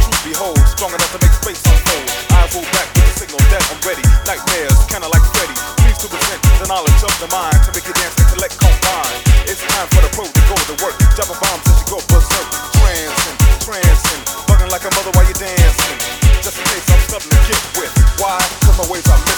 truth behold, strong enough to make space on soul. I hold back with the signal that I'm ready. Nightmares, kinda like Freddy. Please to present the knowledge of the mind to make you dance and collect combine. It's time for the pro to go to work. Drop a bomb, as she go berserk. Transcend, transcend. Bugging like a mother while you're dancing. Just in case I'm something to get with. Why? Cause my ways are